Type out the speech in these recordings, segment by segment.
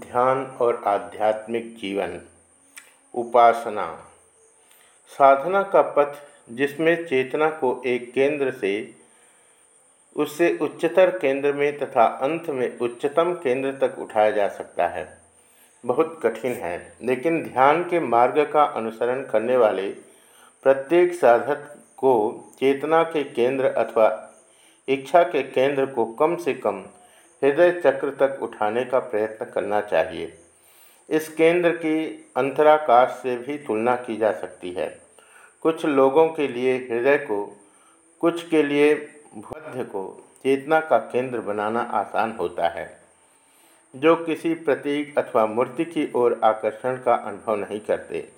ध्यान और आध्यात्मिक जीवन। उपासना। साधना का पथ जिसमें चेतना को एक केंद्र से, उससे उच्चतर केंद्र में तथा अंत में उच्चतम केंद्र तक उठाया जा सकता है। बहुत कठिन है, लेकिन ध्यान के मार्ग का अनुसरण करने वाले प्रत्येक साधक को चेतना के केंद्र अथवा इच्छा के केंद्र को कम से कम हृदय चक्र तक उठाने का प्रयत्न करना चाहिए। इस केंद्र की अंतराकाश से भी तुलना की जा सकती है। कुछ लोगों के लिए हृदय को, कुछ के लिए बुद्ध को चेतना का केंद्र बनाना आसान होता है, जो किसी प्रतीक अथवा मूर्ति की ओर आकर्षण का अनुभव नहीं करते।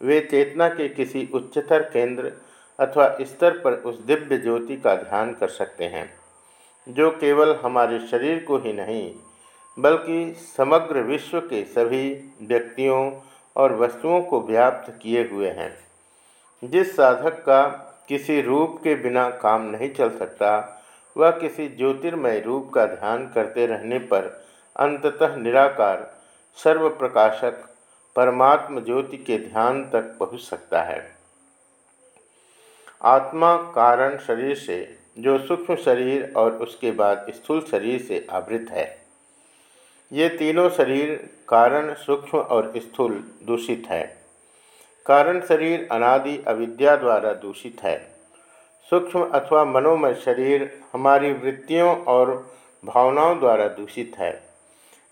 वे चेतना के किसी उच्चतर केंद्र अथवा स्तर पर उस दिव्य ज्योति का ध्यान कर सकते हैं। जो केवल हमारे शरीर को ही नहीं, बल्कि समग्र विश्व के सभी व्यक्तियों और वस्तुओं को व्याप्त किए हुए हैं। जिस साधक का किसी रूप के बिना काम नहीं चल सकता, वह किसी ज्योतिर्मय रूप का ध्यान करते रहने पर अंततः निराकार, सर्वप्रकाशक, परमात्म ज्योति के ध्यान तक पहुँच सकता है। आत्मा कारण शरीर से जो सूक्ष्म शरीर और उसके बाद स्थूल शरीर से आवृत है। ये तीनों शरीर कारण सूक्ष्म और स्थूल दूषित है। कारण शरीर अनादि अविद्या द्वारा दूषित है। सूक्ष्म अथवा मनोमय शरीर हमारी वृत्तियों और भावनाओं द्वारा दूषित है।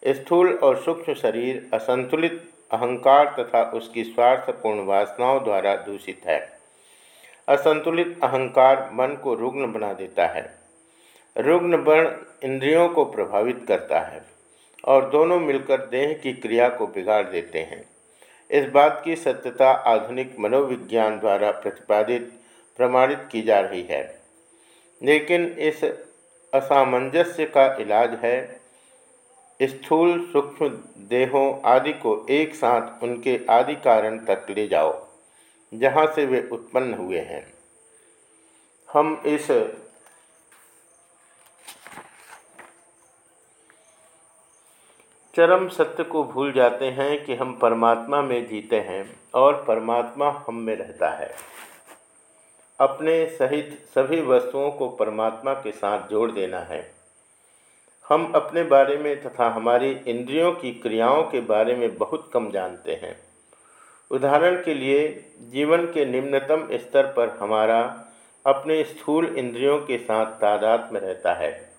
स्थूल और सूक्ष्म शरीर असंतुलित अहंकार तथा उसकी स्वार्थपूर्ण वासनाओं द्वारा दूषित है। असंतुलित अहंकार मन को रुग्ण बना देता है। रुग्ण बण इंद्रियों को प्रभावित करता है और दोनों मिलकर देह की क्रिया को बिगाड़ देते हैं। इस बात की सत्यता आधुनिक मनोविज्ञान द्वारा प्रतिपादित, प्रमाणित की जा रही है। लेकिन इस असामंजस्य का इलाज है। स्थूल, सूक्ष्म देहों आदि को एक साथ उनके आदि कारण तक ले जाओ। जहाँ से वे उत्पन्न हुए हैं। हम इस चरम सत्य को भूल जाते हैं कि हम परमात्मा में जीते हैं और परमात्मा हम में रहता है। अपने सहित सभी वस्तुओं को परमात्मा के साथ जोड़ देना है। हम अपने बारे में तथा हमारी इंद्रियों की क्रियाओं के बारे में बहुत कम जानते हैं। उदाहरण के लिए, जीवन के निम्नतम स्तर पर हमारा अपने स्थूल इंद्रियों के साथ तादाद में रहता है।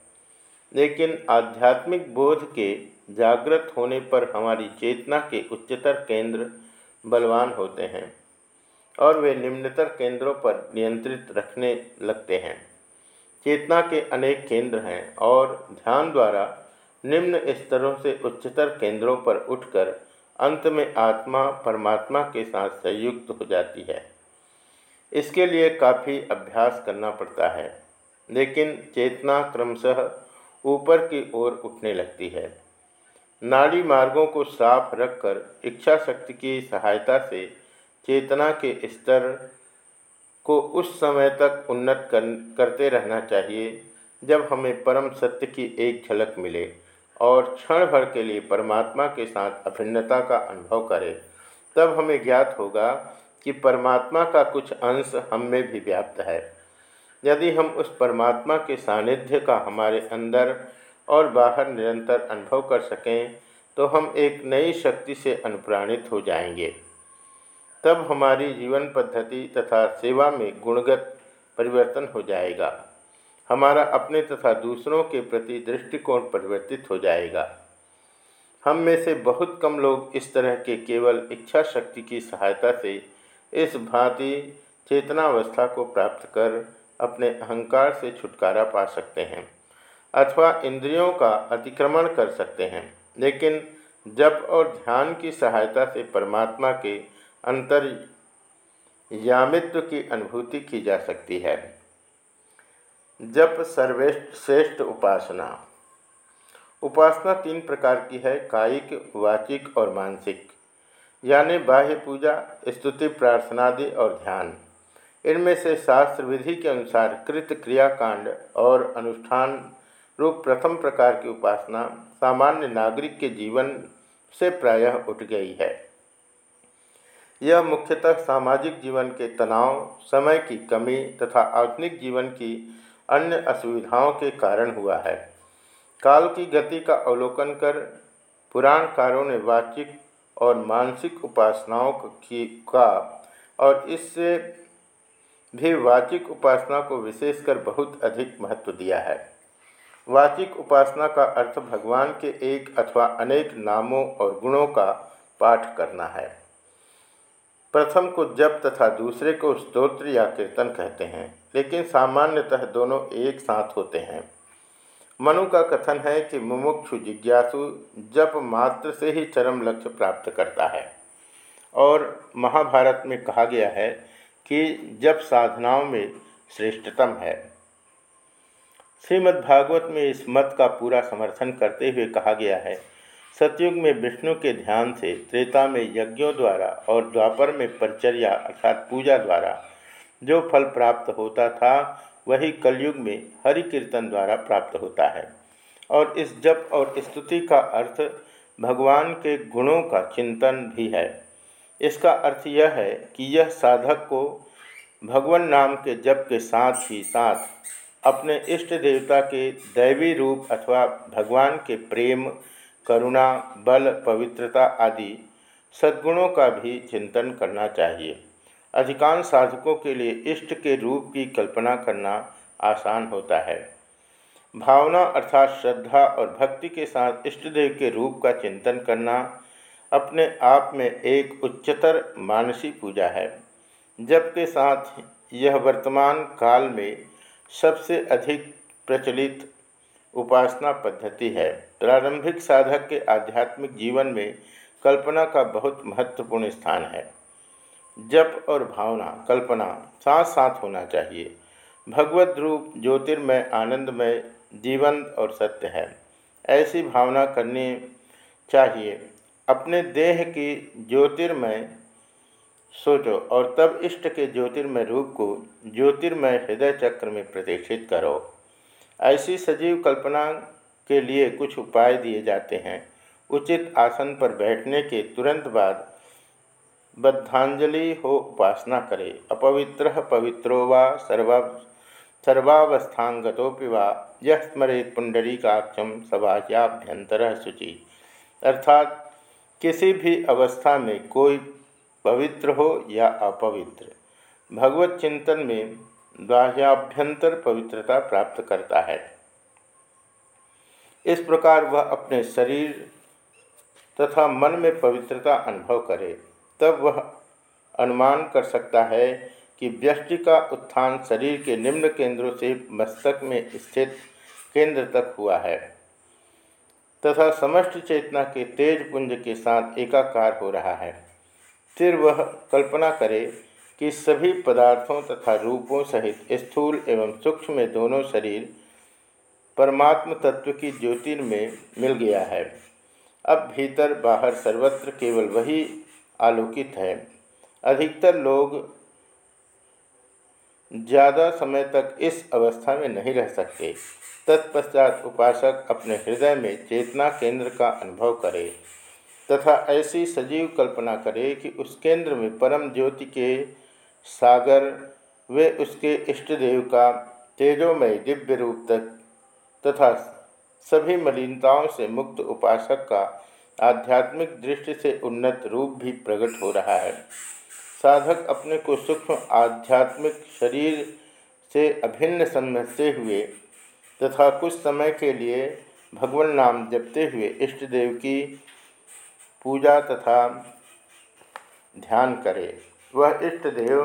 लेकिन आध्यात्मिक बोध के जागृत होने पर हमारी चेतना के उच्चतर केंद्र बलवान होते हैं और वे निम्नतर केंद्रों पर नियंत्रित रखने लगते हैं। चेतना के अनेक केंद्र हैं और ध्यान द्वारा निम्न स्तरों से उच्चतर केंद्रों पर उठकर अंत में आत्मा परमात्मा के साथ संयुक्त हो जाती है। इसके लिए काफ़ी अभ्यास करना पड़ता है लेकिन चेतना क्रमशः ऊपर की ओर उठने लगती है। नाड़ी मार्गों को साफ़ रखकर इच्छा शक्ति की सहायता से चेतना के स्तर को उस समय तक उन्नत कर, करते रहना चाहिए जब हमें परम सत्य की एक झलक मिले। और क्षण भर के लिए परमात्मा के साथ अभिन्नता का अनुभव करें। तब हमें ज्ञात होगा कि परमात्मा का कुछ अंश हम में भी व्याप्त है। यदि हम उस परमात्मा के सानिध्य का हमारे अंदर और बाहर निरंतर अनुभव कर सकें तो हम एक नई शक्ति से अनुप्राणित हो जाएँगे। तब हमारी जीवन पद्धति तथा सेवा में गुणगत परिवर्तन हो जाएगा। हमारा अपने तथा दूसरों के प्रति दृष्टिकोण परिवर्तित हो जाएगा। हम में से बहुत कम लोग इस तरह के केवल इच्छा शक्ति की सहायता से इस भांति चेतनावस्था को प्राप्त कर अपने अहंकार से छुटकारा पा सकते हैं अथवा इंद्रियों का अतिक्रमण कर सकते हैं। लेकिन जब और ध्यान की सहायता से परमात्मा के अंतर यामित्व की अनुभूति की जा सकती है। जप सर्वेष्ठ श्रेष्ठ उपासना। उपासना तीन प्रकार की है, कायिक, वाचिक और मानसिक। यानी बाह्य पूजा, स्तुति, प्रार्थनादि और ध्यान। इनमें से शास्त्र विधि के अनुसार कृत क्रियाकांड और अनुष्ठान रूप प्रथम प्रकार की उपासना सामान्य नागरिक के जीवन से प्रायः उठ गई है। यह मुख्यतः सामाजिक जीवन के तनाव, समय की कमी तथा आधुनिक जीवन की अन्य असुविधाओं के कारण हुआ है। काल की गति का अवलोकन कर पुराणकारों ने वाचिक और मानसिक उपासनाओं की का और इससे भी वाचिक उपासना को विशेषकर बहुत अधिक महत्व दिया है। वाचिक उपासना का अर्थ भगवान के एक अथवा अनेक नामों और गुणों का पाठ करना है। प्रथम को जप तथा दूसरे को स्तोत्र या कीर्तन कहते हैं, लेकिन सामान्यतः दोनों एक साथ होते हैं। मनु का कथन है कि मुमुक्षु जिज्ञासु जप मात्र से ही चरम लक्ष्य प्राप्त करता है। और महाभारत में कहा गया है कि जप साधनाओं में श्रेष्ठतम है। श्रीमद्भागवत में इस मत का पूरा समर्थन करते हुए कहा गया है सतयुग में विष्णु के ध्यान से त्रेता में यज्ञों द्वारा और द्वापर में परिचर्या अर्थात पूजा द्वारा जो फल प्राप्त होता था, वही कलयुग में हरि कीर्तन द्वारा प्राप्त होता है। और इस जप और स्तुति का अर्थ भगवान के गुणों का चिंतन भी है। इसका अर्थ यह है कि यह साधक को भगवान नाम के जप के साथ ही साथ अपने इष्ट देवता के दैवी रूप अथवा भगवान के प्रेम करुणा, बल, पवित्रता आदि सद्गुणों का भी चिंतन करना चाहिए। अधिकांश साधकों के लिए इष्ट के रूप की कल्पना करना आसान होता है। भावना अर्थात श्रद्धा और भक्ति के साथ इष्ट देव के रूप का चिंतन करना अपने आप में एक उच्चतर मानसी पूजा है। जबके साथ यह वर्तमान काल में सबसे अधिक प्रचलित उपासना पद्धति है। प्रारंभिक साधक के आध्यात्मिक जीवन में कल्पना का बहुत महत्वपूर्ण स्थान है। जप और भावना, कल्पना साथ साथ होना चाहिए। भगवत रूप, ज्योतिर्मय, आनंदमय, जीवंत और सत्य है। ऐसी भावना करनी चाहिए। अपने देह की ज्योतिर्मय सोचो और तब इष्ट के ज्योतिर्मय रूप को ज्योतिर्मय हृदय चक्र में प्रतिष्ठित करो। ऐसी सजीव कल्पना के लिए कुछ उपाय दिए जाते हैं। उचित आसन पर बैठने के तुरंत बाद बद्धांजलि हो उपासना करे। अपवित्र पवित्रो व सर्वा सर्वावस्थांगतोपि वा। यह स्मरेत पुंडरीकाक्षम सभायाभ्यंतर शुचि। अर्थात किसी भी अवस्था में कोई पवित्र हो या अपवित्र। भगवत चिंतन में बाह्याभ्यंतर पवित्रता प्राप्त करता है। इस प्रकार वह अपने शरीर तथा मन में पवित्रता अनुभव करे, तब वह अनुमान कर सकता है कि व्यष्टि का उत्थान शरीर के निम्न केंद्रों से मस्तक में स्थित केंद्र तक हुआ है, तथा समष्ट चेतना के तेज पुंज के साथ एकाकार हो रहा है। फिर वह कल्पना करे कि सभी पदार्थों तथा रूपों सहित स्थूल एवं सूक्ष्म में दोनों शरीर परमात्म तत्व की ज्योति में मिल गया है। अब भीतर बाहर सर्वत्र केवल वही आलोकित है। अधिकतर लोग ज़्यादा समय तक इस अवस्था में नहीं रह सकते। तत्पश्चात उपासक अपने हृदय में चेतना केंद्र का अनुभव करे तथा ऐसी सजीव कल्पना करे कि उस केंद्र में परम ज्योति के सागर, वे उसके इष्ट देव का तेजोमय दिव्य रूप तक तथा सभी मलिनताओं से मुक्त उपासक का आध्यात्मिक दृष्टि से उन्नत रूप भी प्रकट हो रहा है। साधक अपने को सूक्ष्म आध्यात्मिक शरीर से अभिन्न समझते हुए तथा कुछ समय के लिए भगवान नाम जपते हुए इष्ट देव की पूजा तथा ध्यान करे। वह इष्ट देव।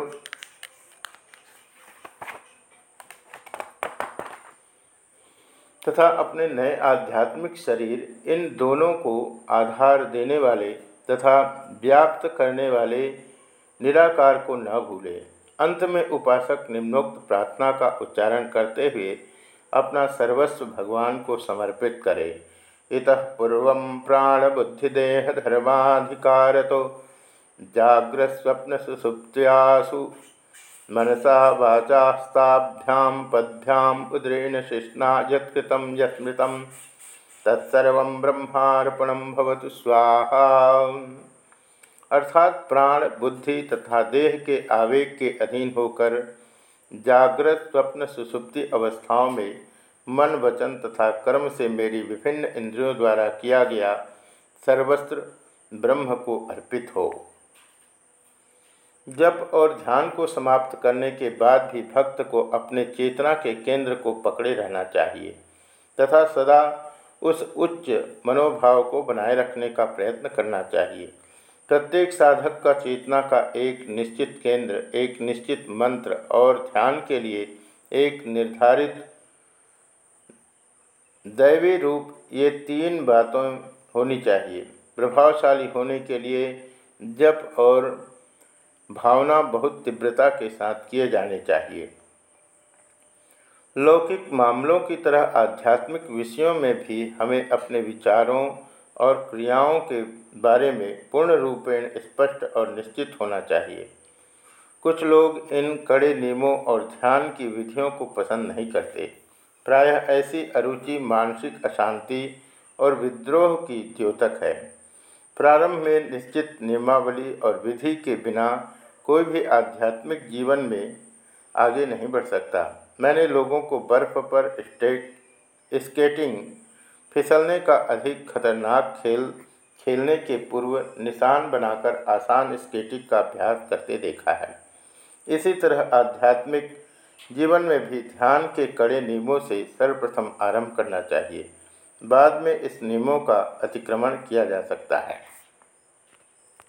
तथा अपने नए आध्यात्मिक शरीर, इन दोनों को आधार देने वाले तथा व्याप्त करने वाले निराकार को न भूले। अंत में उपासक निम्नोक्त प्रार्थना का उच्चारण करते हुए अपना सर्वस्व भगवान को समर्पित करे। इत पूर्व प्राण बुद्धिदेह धर्माधिकार तो जाग्रस्वप्न सुसुप्त्यासु मनसा वाचास्ताभ्यां पद्भ्याम उद्रेण शिष्णा यत्कृतं यस्मृतं। तत्सर्व ब्रह्मार्पणम भवतु स्वाहा। अर्थात प्राण, बुद्धि तथा देह के आवेग के अधीन होकर जागृत स्वप्न सुसुप्ति अवस्थाओं में मन, वचन तथा कर्म से मेरी विभिन्न इंद्रियों द्वारा किया गया सर्वस्त्र ब्रह्म को अर्पित हो। जप और ध्यान को समाप्त करने के बाद भी भक्त को अपने चेतना के केंद्र को पकड़े रहना चाहिए, तथा सदा उस उच्च मनोभाव को बनाए रखने का प्रयत्न करना चाहिए। प्रत्येक साधक का चेतना का एक निश्चित केंद्र, एक निश्चित मंत्र और ध्यान के लिए एक निर्धारित दैवी रूप ये तीन बातों होनी चाहिए। प्रभावशाली होने के लिए जप और भावना बहुत तीव्रता के साथ किए जाने चाहिए। लौकिक मामलों की तरह आध्यात्मिक विषयों में भी हमें अपने विचारों और क्रियाओं के बारे में पूर्ण रूपेण स्पष्ट और निश्चित होना चाहिए। कुछ लोग इन कड़े नियमों और ध्यान की विधियों को पसंद नहीं करते। प्रायः ऐसी अरुचि मानसिक अशांति और विद्रोह की द्योतक है। प्रारंभ में निश्चित नियमावली और विधि के बिना कोई भी आध्यात्मिक जीवन में आगे नहीं बढ़ सकता। मैंने लोगों को बर्फ़ पर स्टेट, स्केटिंग, फिसलने का अधिक खतरनाक खेल, खेलने के पूर्व निशान बनाकर आसान स्केटिंग का अभ्यास करते देखा है। इसी तरह आध्यात्मिक जीवन में भी ध्यान के कड़े नियमों से सर्वप्रथम आरंभ करना चाहिए। बाद में इस नियमों का अतिक्रमण किया जा सकता है।